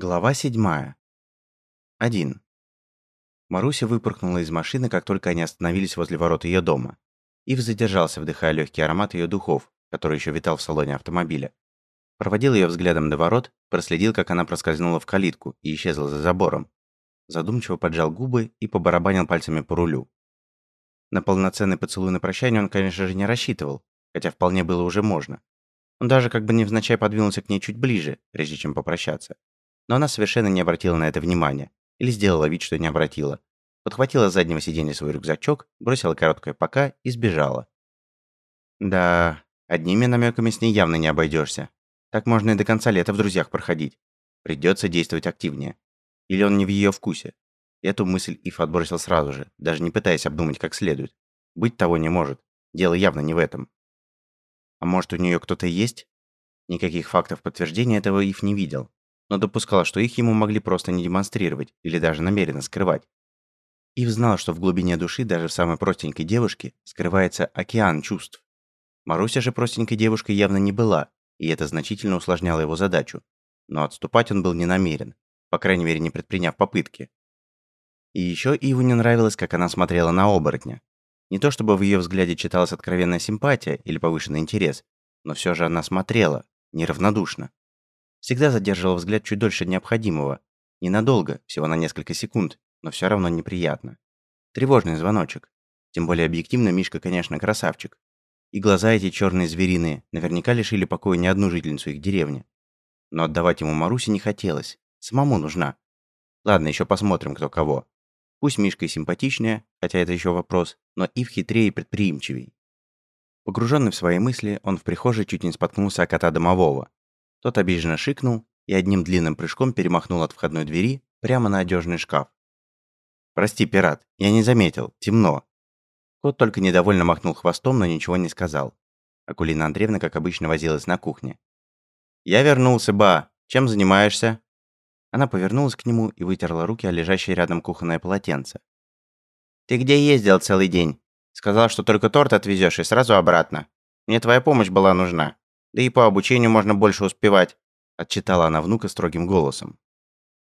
Глава 7. 1. Маруся выпорхнула из машины, как только они остановились возле ворот ее дома. Ив задержался, вдыхая легкий аромат ее духов, который еще витал в салоне автомобиля. Проводил ее взглядом до ворот, проследил, как она проскользнула в калитку и исчезла за забором. Задумчиво поджал губы и побарабанил пальцами по рулю. На полноценный поцелуй на прощание он, конечно же, не рассчитывал, хотя вполне было уже можно. Он даже как бы невзначай подвинулся к ней чуть ближе, прежде чем попрощаться. Но она совершенно не обратила на это внимания. Или сделала вид, что не обратила. Подхватила с заднего сиденья свой рюкзачок, бросила короткое «пока» и сбежала. Да, одними намеками с ней явно не обойдешься. Так можно и до конца лета в друзьях проходить. Придется действовать активнее. Или он не в ее вкусе. Эту мысль Иф отбросил сразу же, даже не пытаясь обдумать как следует. Быть того не может. Дело явно не в этом. А может, у нее кто-то есть? Никаких фактов подтверждения этого Ив не видел но допускал, что их ему могли просто не демонстрировать или даже намеренно скрывать. Ив знал, что в глубине души даже в самой простенькой девушке скрывается океан чувств. Маруся же простенькой девушкой явно не была, и это значительно усложняло его задачу. Но отступать он был не намерен, по крайней мере не предприняв попытки. И еще Иву не нравилось, как она смотрела на оборотня. Не то чтобы в ее взгляде читалась откровенная симпатия или повышенный интерес, но все же она смотрела, неравнодушно. Всегда задерживал взгляд чуть дольше необходимого. Ненадолго, всего на несколько секунд, но все равно неприятно. Тревожный звоночек. Тем более объективно Мишка, конечно, красавчик. И глаза эти черные звериные наверняка лишили покоя не одну жительницу их деревни. Но отдавать ему Марусе не хотелось. Самому нужна. Ладно, еще посмотрим, кто кого. Пусть Мишка и симпатичнее, хотя это еще вопрос, но и в хитрее и предприимчивей. Погруженный в свои мысли, он в прихожей чуть не споткнулся о кота домового. Тот обиженно шикнул и одним длинным прыжком перемахнул от входной двери прямо на одежный шкаф. «Прости, пират, я не заметил, темно». Кот только недовольно махнул хвостом, но ничего не сказал. Акулина Андреевна, как обычно, возилась на кухне. «Я вернулся, ба! Чем занимаешься?» Она повернулась к нему и вытерла руки о лежащее рядом кухонное полотенце. «Ты где ездил целый день? Сказал, что только торт отвезешь и сразу обратно. Мне твоя помощь была нужна». Да и по обучению можно больше успевать», – отчитала она внука строгим голосом.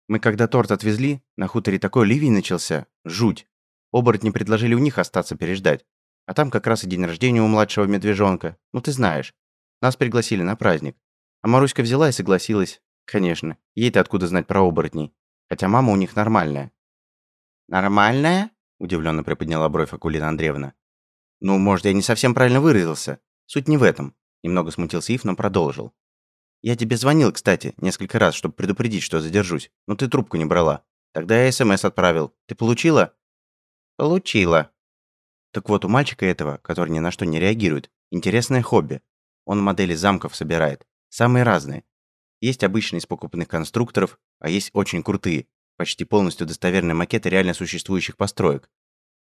«Мы когда торт отвезли, на хуторе такой ливень начался. Жуть. Оборотни предложили у них остаться переждать. А там как раз и день рождения у младшего медвежонка. Ну ты знаешь. Нас пригласили на праздник. А Маруська взяла и согласилась. Конечно. Ей-то откуда знать про оборотней. Хотя мама у них нормальная». «Нормальная?» – удивленно приподняла бровь Акулина Андреевна. «Ну, может, я не совсем правильно выразился. Суть не в этом. Немного смутился Ив, но продолжил. «Я тебе звонил, кстати, несколько раз, чтобы предупредить, что задержусь, но ты трубку не брала. Тогда я СМС отправил. Ты получила?» «Получила». Так вот, у мальчика этого, который ни на что не реагирует, интересное хобби. Он модели замков собирает. Самые разные. Есть обычные из покупных конструкторов, а есть очень крутые, почти полностью достоверные макеты реально существующих построек.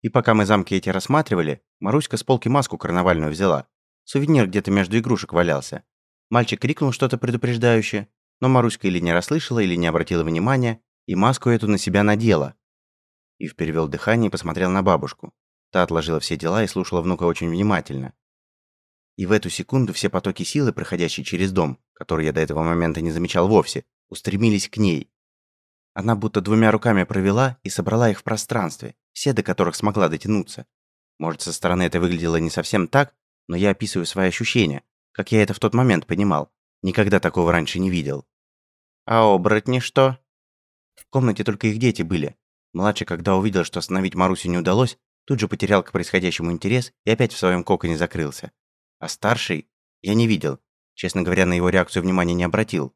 И пока мы замки эти рассматривали, Маруська с полки маску карнавальную взяла. Сувенир где-то между игрушек валялся. Мальчик крикнул что-то предупреждающее, но Маруська или не расслышала, или не обратила внимания, и маску эту на себя надела. Ив перевел дыхание и посмотрел на бабушку. Та отложила все дела и слушала внука очень внимательно. И в эту секунду все потоки силы, проходящие через дом, который я до этого момента не замечал вовсе, устремились к ней. Она будто двумя руками провела и собрала их в пространстве, все до которых смогла дотянуться. Может, со стороны это выглядело не совсем так, но я описываю свои ощущения, как я это в тот момент понимал. Никогда такого раньше не видел. А оборотни что? В комнате только их дети были. Младший, когда увидел, что остановить Марусю не удалось, тут же потерял к происходящему интерес и опять в своем коконе закрылся. А старший я не видел. Честно говоря, на его реакцию внимания не обратил.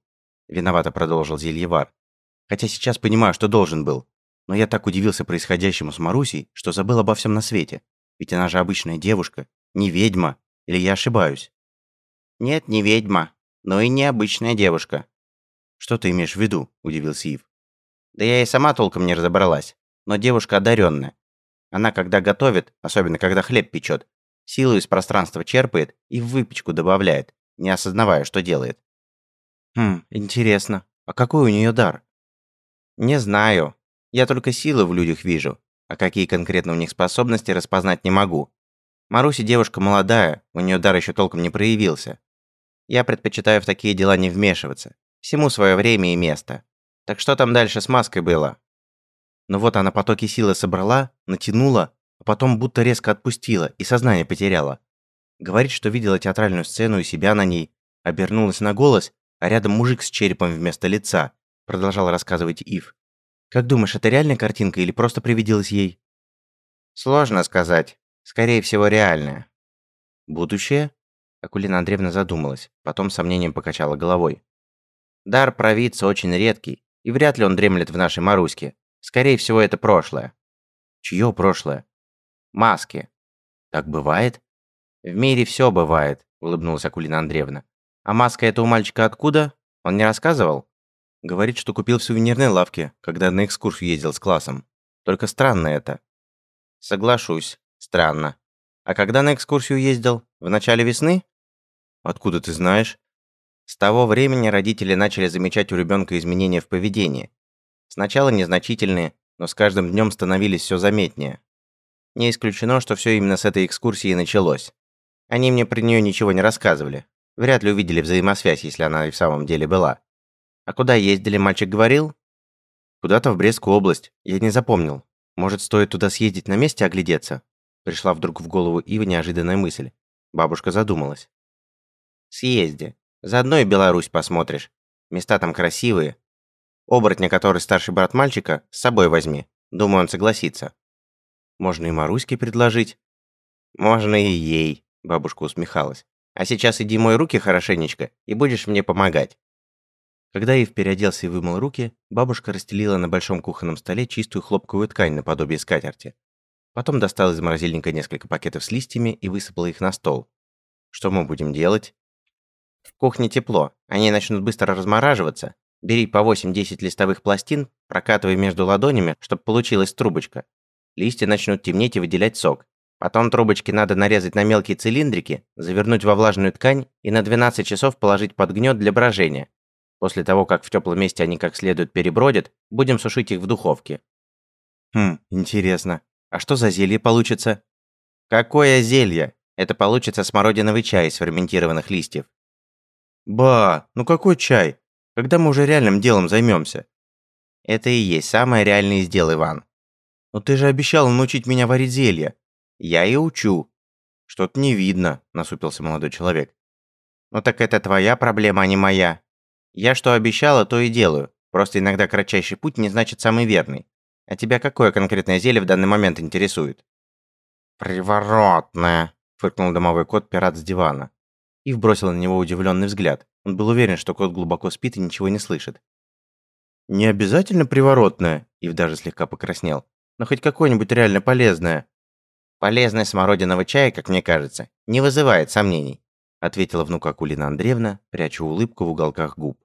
Виновато продолжил Зельевар. Хотя сейчас понимаю, что должен был. Но я так удивился происходящему с Марусей, что забыл обо всем на свете. Ведь она же обычная девушка, не ведьма. Или я ошибаюсь? Нет, не ведьма, но и необычная девушка. Что ты имеешь в виду? Удивился Ив. Да я и сама толком не разобралась. Но девушка одаренная. Она, когда готовит, особенно когда хлеб печет, силу из пространства черпает и в выпечку добавляет, не осознавая, что делает. Хм, интересно. А какой у нее дар? Не знаю. Я только силы в людях вижу, а какие конкретно у них способности распознать не могу. Маруся девушка молодая, у нее дар еще толком не проявился. Я предпочитаю в такие дела не вмешиваться. Всему свое время и место. Так что там дальше с маской было? Ну вот она потоки силы собрала, натянула, а потом будто резко отпустила и сознание потеряла. Говорит, что видела театральную сцену и себя на ней, обернулась на голос, а рядом мужик с черепом вместо лица, продолжал рассказывать Ив. Как думаешь, это реальная картинка или просто привиделась ей? Сложно сказать. Скорее всего, реальная. Будущее? Акулина Андреевна задумалась, потом с сомнением покачала головой. Дар провидца очень редкий, и вряд ли он дремлет в нашей Маруське. Скорее всего, это прошлое. Чье прошлое? Маски. Так бывает? В мире все бывает, улыбнулась Акулина Андреевна. А маска это у мальчика откуда? Он не рассказывал? Говорит, что купил в сувенирной лавке, когда на экскурсию ездил с классом. Только странно это. Соглашусь, странно. А когда на экскурсию ездил? В начале весны? Откуда ты знаешь? С того времени родители начали замечать у ребенка изменения в поведении. Сначала незначительные, но с каждым днем становились все заметнее. Не исключено, что все именно с этой экскурсии началось. Они мне про нее ничего не рассказывали. Вряд ли увидели взаимосвязь, если она и в самом деле была. А куда ездили, мальчик говорил? Куда-то в Брестскую область. Я не запомнил. Может, стоит туда съездить на месте оглядеться? Пришла вдруг в голову Ива неожиданная мысль. Бабушка задумалась. Съезди. Заодно и Беларусь посмотришь. Места там красивые. Оборотня, который старший брат мальчика, с собой возьми. Думаю, он согласится. Можно и Маруське предложить. Можно и ей, бабушка усмехалась. А сейчас иди мой руки хорошенечко и будешь мне помогать. Когда Ив переоделся и вымыл руки, бабушка расстелила на большом кухонном столе чистую хлопковую ткань наподобие скатерти. Потом достала из морозильника несколько пакетов с листьями и высыпала их на стол. Что мы будем делать? В кухне тепло, они начнут быстро размораживаться. Бери по 8-10 листовых пластин, прокатывай между ладонями, чтобы получилась трубочка. Листья начнут темнеть и выделять сок. Потом трубочки надо нарезать на мелкие цилиндрики, завернуть во влажную ткань и на 12 часов положить под гнет для брожения. После того, как в теплом месте они как следует перебродят, будем сушить их в духовке. Хм, интересно. А что за зелье получится? Какое зелье? Это получится смородиновый чай из ферментированных листьев. Ба, ну какой чай? Когда мы уже реальным делом займемся? Это и есть самое реальное из дел, Иван. Но ты же обещал научить меня варить зелья. Я и учу. Что-то не видно, насупился молодой человек. Ну так это твоя проблема, а не моя. Я что обещала, то и делаю. Просто иногда кратчайший путь не значит самый верный. А тебя какое конкретное зелье в данный момент интересует? Приворотное, фыркнул домовой кот пират с дивана. И вбросил на него удивленный взгляд. Он был уверен, что кот глубоко спит и ничего не слышит. «Не обязательно приворотное», — Ив даже слегка покраснел, «но хоть какое-нибудь реально полезное». «Полезность смородиного чая, как мне кажется, не вызывает сомнений», ответила внук Акулина Андреевна, пряча улыбку в уголках губ.